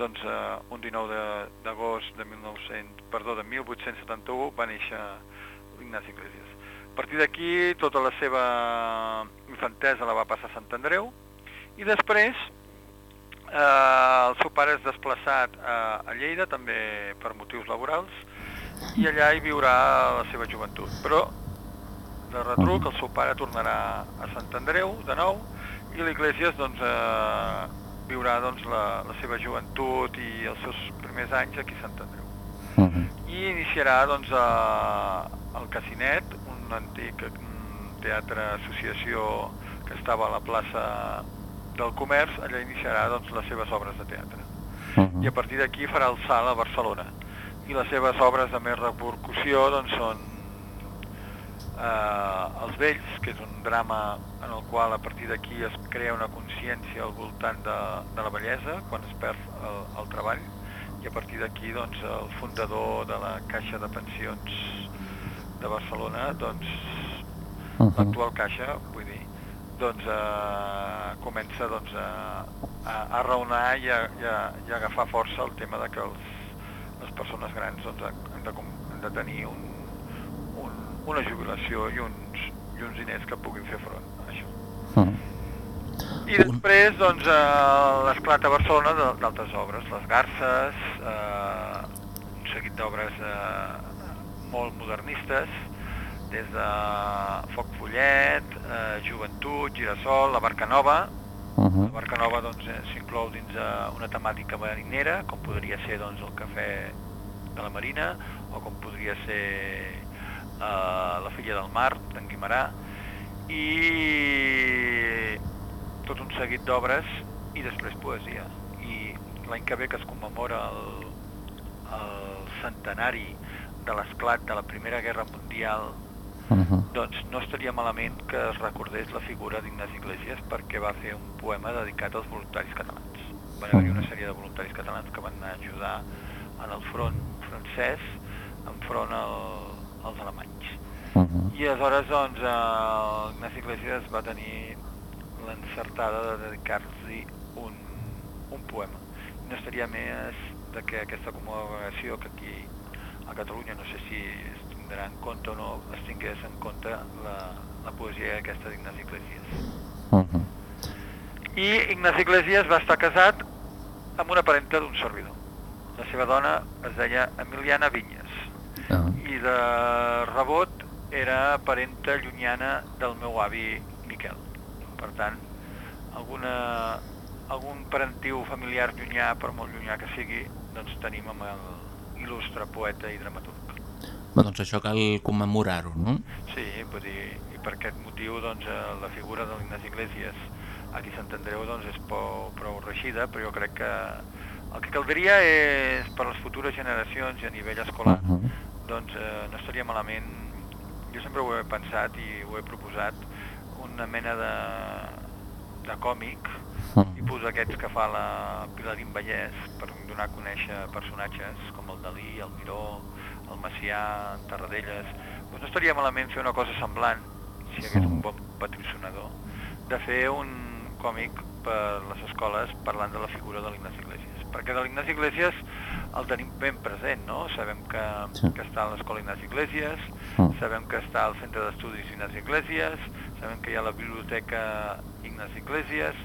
doncs eh, un 19 d'agost de, de 1900, perdó, de 1871 va néixer Ignasi Iglesias. A partir d'aquí tota la seva infantesa la va passar a Sant Andreu i després eh, el seu pare és desplaçat a, a Lleida també per motius laborals i allà hi viurà la seva joventut. Però de retruc el seu pare tornarà a Sant Andreu de nou i l'Iglesias doncs, eh, viurà doncs, la, la seva joventut i els seus primers anys aquí a Sant Andreu. Uh -huh. I iniciarà doncs, eh, el Casinet, un antic teatre associació que estava a la plaça del Comerç, allà iniciarà doncs, les seves obres de teatre. Uh -huh. I a partir d'aquí farà el salt a Barcelona. I les seves obres de més repercussió doncs, són eh, Els vells, que és un drama en el qual a partir d'aquí es crea una consciència al voltant de, de la bellesa, quan es perd el, el treball, i a partir d'aquí doncs, el fundador de la Caixa de Pensions de Barcelona, doncs, uh -huh. l'actual Caixa, vull dir, doncs, eh, comença doncs, a, a, a raonar i a, i, a, i a agafar força el tema de que els, les persones grans doncs, han, de, han de tenir un, un, una jubilació i uns, i uns diners que puguin fer front a això. -huh. I després, doncs, eh, l'esclat a Barcelona d'altres obres, les Garces, eh, un seguit d'obres eh, molt modernistes, des de Foc Follet, eh, Joventut, Girasol, la Barca Nova. Uh -huh. La Barca Nova doncs, s'inclou dins eh, una temàtica marinera, com podria ser doncs, el cafè de la Marina, o com podria ser eh, la filla del mar, d'en Guimarà, i tot un seguit d'obres i després poesia. I l'any que ve que es commemora el, el centenari de l'esclat de la Primera Guerra Mundial, uh -huh. doncs no estaria malament que es recordés la figura d'Ignasi Iglesias perquè va fer un poema dedicat als voluntaris catalans. Van haver-hi una sèrie de voluntaris catalans que van anar a ajudar en el front francès enfront al, als alemanys. Uh -huh. I aleshores, doncs, eh, Ignasi Iglesias va tenir l'encertada de dedicar-li un, un poema. No estaria més de que aquesta commemoració que aquí a Catalunya, no sé si tindrà en compte o no, es tingués en compte la, la poesia aquesta d'Ignasi Iglesias. Uh -huh. I Ignasi Iglesias va estar casat amb una parenta d'un servidor. La seva dona es deia Emiliana Vinyes. Uh -huh. I de rebot era parenta llunyana del meu avi Miquel. Per tant, alguna, algun parentiu familiar llunyà, per molt llunyà que sigui, doncs tenim amb el il·lustre poeta i dramaturg. Doncs això cal commemorar-ho, no? Sí, vull dir, i per aquest motiu doncs, la figura de l'Ignasi Iglesias aquí a Sant Andreu doncs, és prou, prou reixida, però jo crec que El que caldria és, per les futures generacions i a nivell escolar, Uh -huh. doncs eh, no estaria malament, jo sempre ho he pensat i ho he proposat, una mena de, de còmic, Uh tipus aquests que fa la Pilarín Vallès, per donar a conèixer personatges com el Dalí, el Miró, el Macià, en Tarradellas, doncs no estaria malament fer una cosa semblant, si hi hagués un bon patrocinador, de fer un còmic per les escoles parlant de la figura de l'Ignasi Iglesias. Perquè de l'Ignasi Iglesias el tenim ben present, no? Sabem que, Sí. que està a l'escola Ignasi Iglesias, Mm. sabem que està al centre d'estudis Ignasi Iglesias, sabem que hi ha la biblioteca Ignasi Iglesias,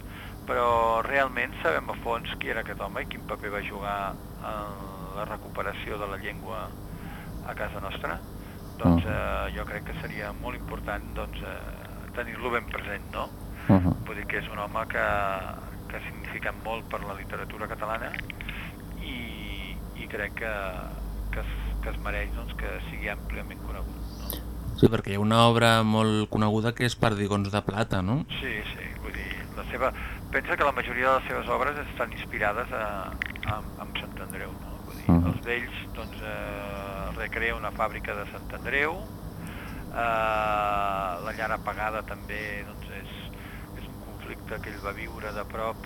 però realment sabem a fons qui era aquest home i quin paper va jugar en la recuperació de la llengua a casa nostra. Doncs Mm. eh, jo crec que seria molt important doncs, eh, tenir-lo ben present, no? Uh -huh. Vull dir que és un home que, que ha significat molt per la literatura catalana i, i crec que, que, es, que es mereix doncs, que sigui àmpliament conegut. No? Sí, perquè hi ha una obra molt coneguda que és Perdigons de Plata, no? Sí, sí, vull dir, la seva... pensa que la majoria de les seves obres estan inspirades a, a, en Sant Andreu, no? Dir, Mhm. els vells doncs, eh, recrea una fàbrica de Sant Andreu, eh, la llar apagada també doncs, és, és un conflicte que ell va viure de prop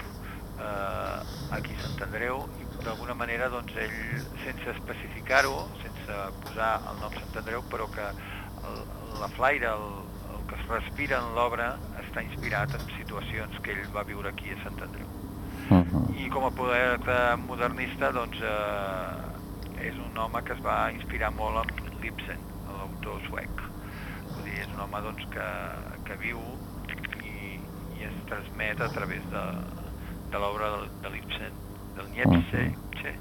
eh, aquí a Sant Andreu i d'alguna manera doncs, ell, sense especificar-ho, sense posar el nom Sant Andreu, però que el, la flaire, el, el que es respira en l'obra està inspirat en situacions que ell va viure aquí a Sant Andreu. Uh -huh. I com a poeta modernista, doncs, eh, és un home que es va inspirar molt en Ibsen, l'autor suec. Vull dir, és un home doncs, que, que viu i, i es transmet a través de, de l'obra de, de l'Ibsen, del Nietzsche, Nietzsche,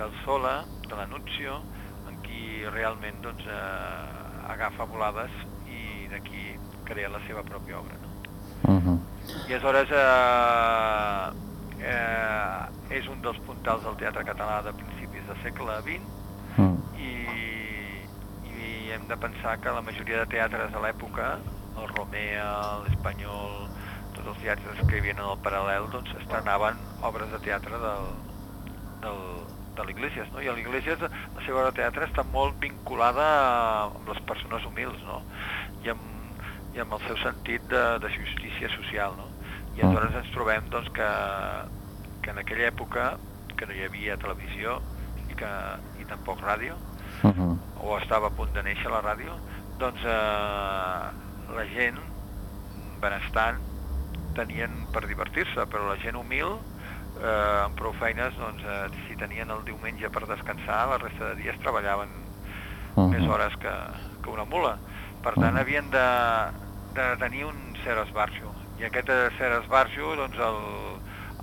del Sola, de l'Anuncio, en qui realment doncs, eh, agafa volades i d'aquí crea la seva pròpia obra. No? Uh -huh. I aleshores eh, eh, és un dels puntals del teatre català de principis del segle XX Mm. i, i hem de pensar que la majoria de teatres a l'època, el Romea, l'Espanyol, tots els teatres que hi havia en el paral·lel, doncs estrenaven obres de teatre del, del, de l'Iglesias, no? I a l'Iglesias la seva obra de teatre està molt vinculada amb les persones humils, no? I amb, i amb el seu sentit de, de justícia social, no? I aleshores ens trobem doncs, que, que en aquella època que no hi havia televisió i, que, i tampoc ràdio, Uh -huh. o estava a punt de néixer la ràdio, doncs eh, la gent benestant tenien per divertir-se, però la gent humil, eh, amb prou feines, doncs, eh, si tenien el diumenge per descansar, la resta de dies treballaven Uh més -huh. hores que, que una mula. Per tant, havien de, de tenir un cert esbarjo. I aquest cert esbarjo doncs, el,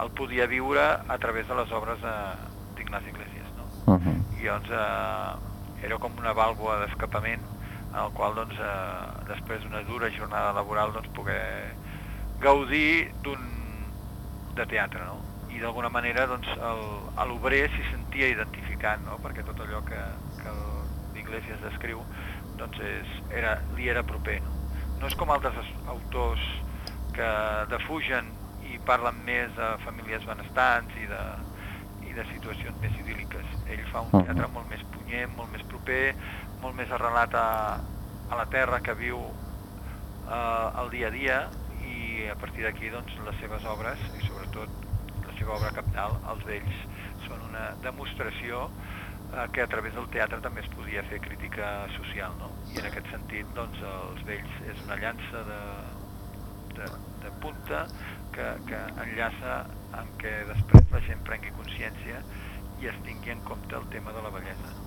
el podia viure a través de les obres de- d'Ignasi Iglesias. No? Uh -huh. I doncs eh, era com una vàlvula d'escapament en el qual doncs, eh, després d'una dura jornada laboral doncs, poder gaudir d'un de teatre, no? I d'alguna manera doncs, l'obrer s'hi sentia identificant, no? perquè tot allò que, que l'Iglesias descriu doncs és, era, li era proper. No? no és com altres es- autors que defugen i parlen més de famílies benestants i de, i de situacions més idíl·liques. Ell fa un teatre molt més punyent, molt més proper, molt més arrelat a, a la terra que viu eh, el dia a dia i a partir d'aquí doncs, les seves obres i sobretot la seva obra capdal, Els vells, són una demostració eh, que a través del teatre també es podia fer crítica social, no? I en aquest sentit, doncs, Els vells és una llança de, de, de punta que, que enllaça en què després la gent prengui consciència i es tingui en compte el tema de la bellesa.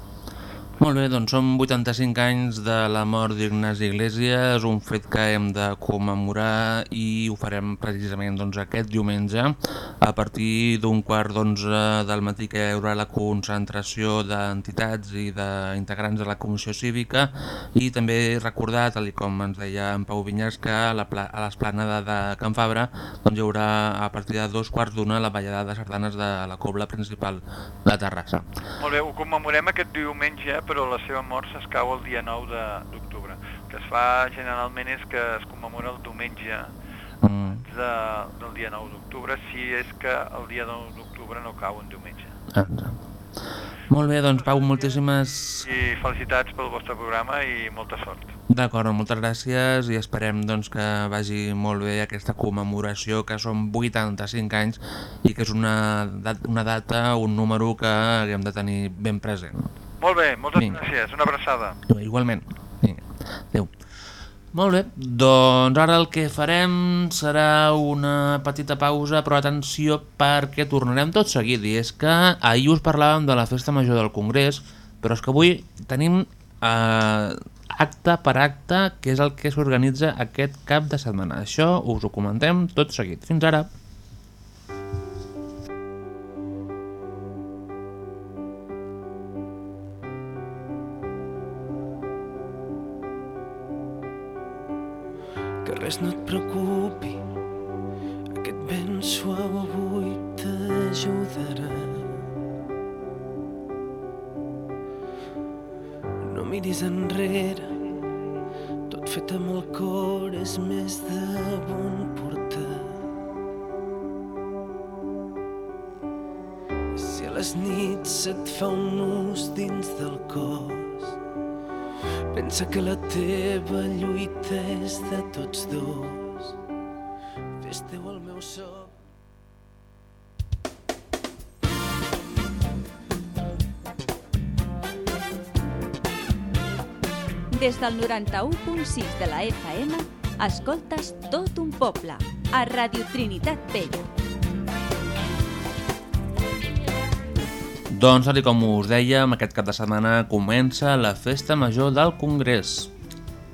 Molt bé, doncs són 85 anys de la mort d'Ignasi Iglesias, un fet que hem de commemorar i ho farem precisament doncs, aquest diumenge a partir d'un quart d'onze del matí que hi haurà la concentració d'entitats i d'integrants de la Comissió Cívica i també recordar, tal com ens deia en Pau Vinyas, que a l'esplanada de Can Fabra doncs, hi haurà a partir de dos quarts d'una la ballada de sardanes de la cobla principal de Terrassa. Molt bé, ho commemorem aquest diumenge, però la seva mort s'escau el dia 9 de- d'octubre. El que es fa generalment és que es commemora el diumenge Mm. de, del dia 9 d'octubre, si és que el dia 9 d'octubre no cau un diumenge. Exacte. Molt bé, doncs Pau, moltíssimes... I felicitats pel vostre programa i molta sort. D'acord, moltes gràcies i esperem doncs, que vagi molt bé aquesta commemoració que són 85 anys i que és una, dat una data, un número que haguem de tenir ben present. Molt bé, moltes Vinga. gràcies. Una abraçada. Igualment. Vinga. Adéu. Molt bé, doncs ara el que farem serà una petita pausa, però atenció perquè tornarem tot seguit. I és que ahir us parlàvem de la Festa Major del Congrés, però és que avui tenim eh, acte per acte, que és el que s'organitza aquest cap de setmana. Això us ho comentem tot seguit. Fins ara. Res no et preocupi, aquest vent suau avui t'ajudarà. No miris enrere, tot fet amb el cor és més de bon portar. Si a les nits se't fa un nus dins del cos, Pensa que la teva lluita és de tots dos. Fes teu el meu so. Des del 91.6 de la FM, escoltes tot un poble, a Radio Trinitat Vella. Doncs, tal com us dèiem, aquest cap de setmana comença la Festa Major del Congrés.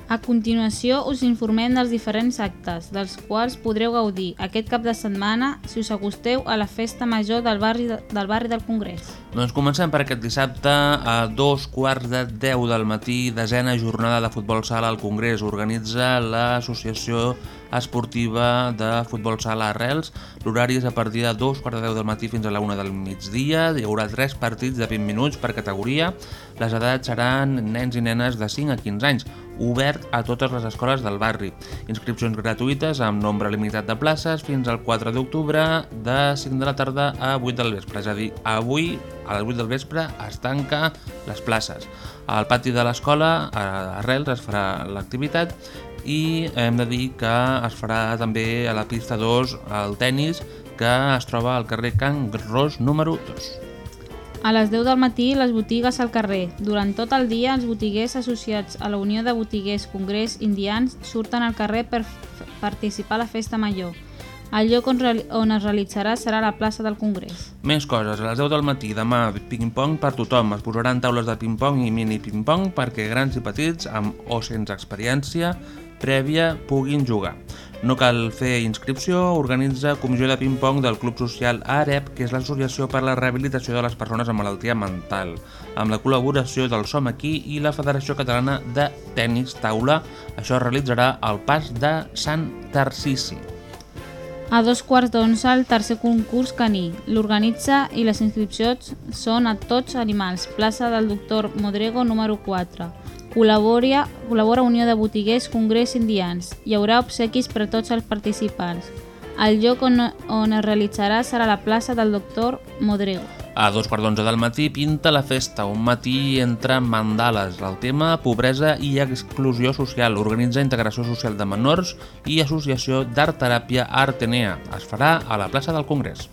A continuació us informem dels diferents actes, dels quals podreu gaudir aquest cap de setmana si us acosteu a la festa major del barri, de, del, barri del Congrés. Doncs comencem per aquest dissabte a dos quarts de 10 del matí, desena jornada de futbol sala al Congrés. Organitza l'Associació Esportiva de Futbol Sala Arrels. L'horari és a partir de dos quarts de 10 del matí fins a la una del migdia. Hi haurà tres partits de 20 minuts per categoria. Les edats seran nens i nenes de 5 a 15 anys obert a totes les escoles del barri. Inscripcions gratuïtes amb nombre limitat de places fins al 4 d'octubre de 5 de la tarda a 8 del vespre. És a dir, avui a les 8 del vespre es tanca les places. Al pati de l'escola, a Arrels, es farà l'activitat i hem de dir que es farà també a la pista 2 el tennis que es troba al carrer Can Ros número 2. A les 10 del matí, les botigues al carrer. Durant tot el dia, els botiguers associats a la Unió de Botiguers Congrés Indians surten al carrer per participar a la festa major. El lloc on, on es realitzarà serà la plaça del Congrés. Més coses, a les 10 del matí demà ping-pong per tothom. Es posaran taules de ping-pong i mini-ping-pong perquè grans i petits, amb o sense experiència prèvia, puguin jugar. No cal fer inscripció, organitza comissió de ping-pong del Club Social AREP, que és l'Associació per la Rehabilitació de les Persones amb Malaltia Mental, amb la col·laboració del Som Aquí i la Federació Catalana de Tenis Taula. Això es realitzarà al pas de Sant Tarcici. A dos quarts d'onze, el tercer concurs caní. L'organitza i les inscripcions són a tots animals. Plaça del doctor Modrego, número 4. Col·labora, col·labora Unió de Botiguers Congrés Indians. Hi haurà obsequis per a tots els participants. El lloc on, on es realitzarà serà la plaça del doctor Modrego. A dos quarts d'onze del matí pinta la festa, un matí entre mandales. El tema pobresa i exclusió social. Organitza integració social de menors i associació d'art teràpia Artenea. Es farà a la plaça del Congrés.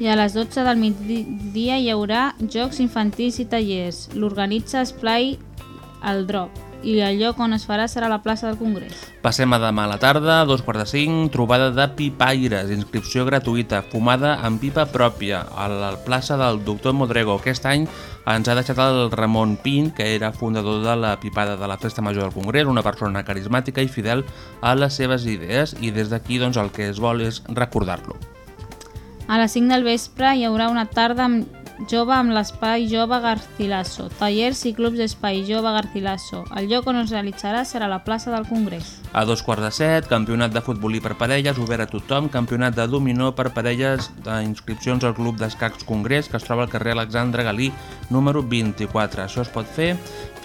I a les 12 del migdia hi haurà jocs infantils i tallers. L'organitza Esplai al Drop i el lloc on es farà serà la plaça del Congrés. Passem a demà a la tarda, a dos quarts de cinc, trobada de pipaires, inscripció gratuïta, fumada amb pipa pròpia, a la plaça del doctor Modrego. Aquest any ens ha deixat el Ramon Pin, que era fundador de la pipada de la Festa Major del Congrés, una persona carismàtica i fidel a les seves idees, i des d'aquí doncs, el que es vol és recordar-lo. A les 5 del vespre hi haurà una tarda amb jove amb l'Espai Jove Garcilaso, tallers i clubs d'Espai Jove Garcilaso. El lloc on es realitzarà serà la plaça del Congrés. A dos quarts de set, campionat de futbolí per parelles, obert a tothom, campionat de dominó per parelles d'inscripcions al Club d'Escacs Congrés, que es troba al carrer Alexandre Galí, número 24. Això es pot fer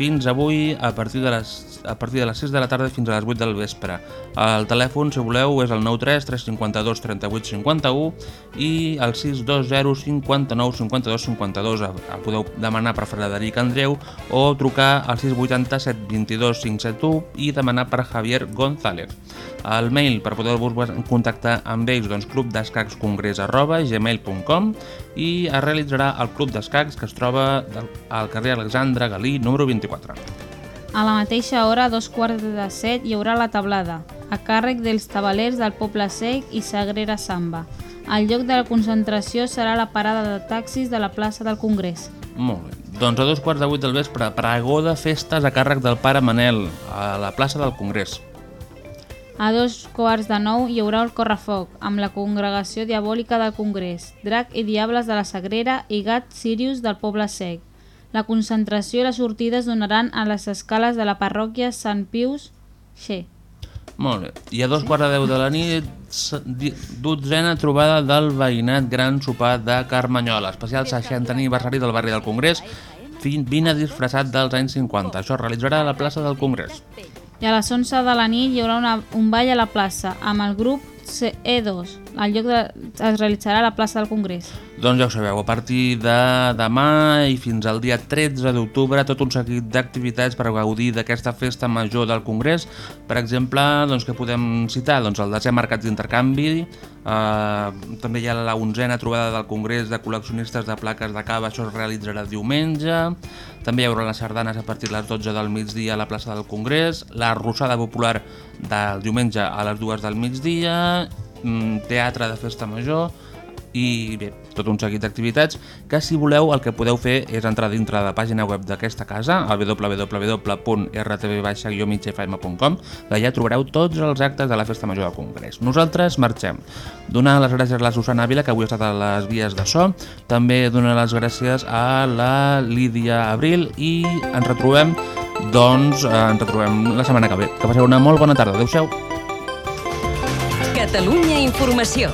fins avui a partir de les a partir de les 6 de la tarda fins a les 8 del vespre. El telèfon, si voleu, és el 93 352 38 51 i el 620 59 52 52 52. A, a podeu demanar per Frederic Andreu o trucar al 680 722 571 i demanar per Javier González. El mail per poder-vos contactar amb ells, doncs clubdescacscongrés arroba gmail.com i es realitzarà el Club d'Escacs que es troba al carrer Alexandre Galí, número 24. A la mateixa hora, a dos quarts de set, hi haurà la tablada, a càrrec dels tabalers del Poble Sec i Sagrera Samba. El lloc de la concentració serà la parada de taxis de la plaça del Congrés. Molt bé. Doncs a dos quarts de vuit del vespre, pregó de festes a càrrec del pare Manel, a la plaça del Congrés. A dos quarts de nou hi haurà el correfoc, amb la congregació diabòlica del Congrés, drac i diables de la Sagrera i gat Sirius del Poble Sec. La concentració i les sortides donaran a les escales de la parròquia Sant Pius Xe. Molt bé. I a dos quarts de deu de la nit, dotzena trobada del veïnat Gran Sopar de Carmanyola, especial 60 aniversari del barri del Congrés, vine disfressat dels anys 50. Això es realitzarà a la plaça del Congrés. I a les 11 de la nit hi haurà una, un ball a la plaça amb el grup E2. El lloc de, es realitzarà a la plaça del Congrés. Doncs ja ho sabeu, a partir de demà i fins al dia 13 d'octubre tot un seguit d'activitats per gaudir d'aquesta festa major del Congrés. Per exemple, doncs, que podem citar doncs, el desè mercat d'intercanvi, eh, també hi ha la onzena trobada del Congrés de col·leccionistes de plaques de cava, això es realitzarà diumenge, també hi haurà les sardanes a partir de les 12 del migdia a la plaça del Congrés, la rossada popular del diumenge a les 2 del migdia, mm, teatre de festa major, i bé, tot un seguit d'activitats que si voleu el que podeu fer és entrar dintre de la pàgina web d'aquesta casa al www.rtv-migfm.com d'allà trobareu tots els actes de la Festa Major del Congrés. Nosaltres marxem. Donar les gràcies a la Susana Ávila que avui ha estat a les vies de so, també donar les gràcies a la Lídia Abril i ens retrobem doncs eh, ens retrobem la setmana que ve. Que passeu una molt bona tarda. Adéu-siau. Catalunya Informació.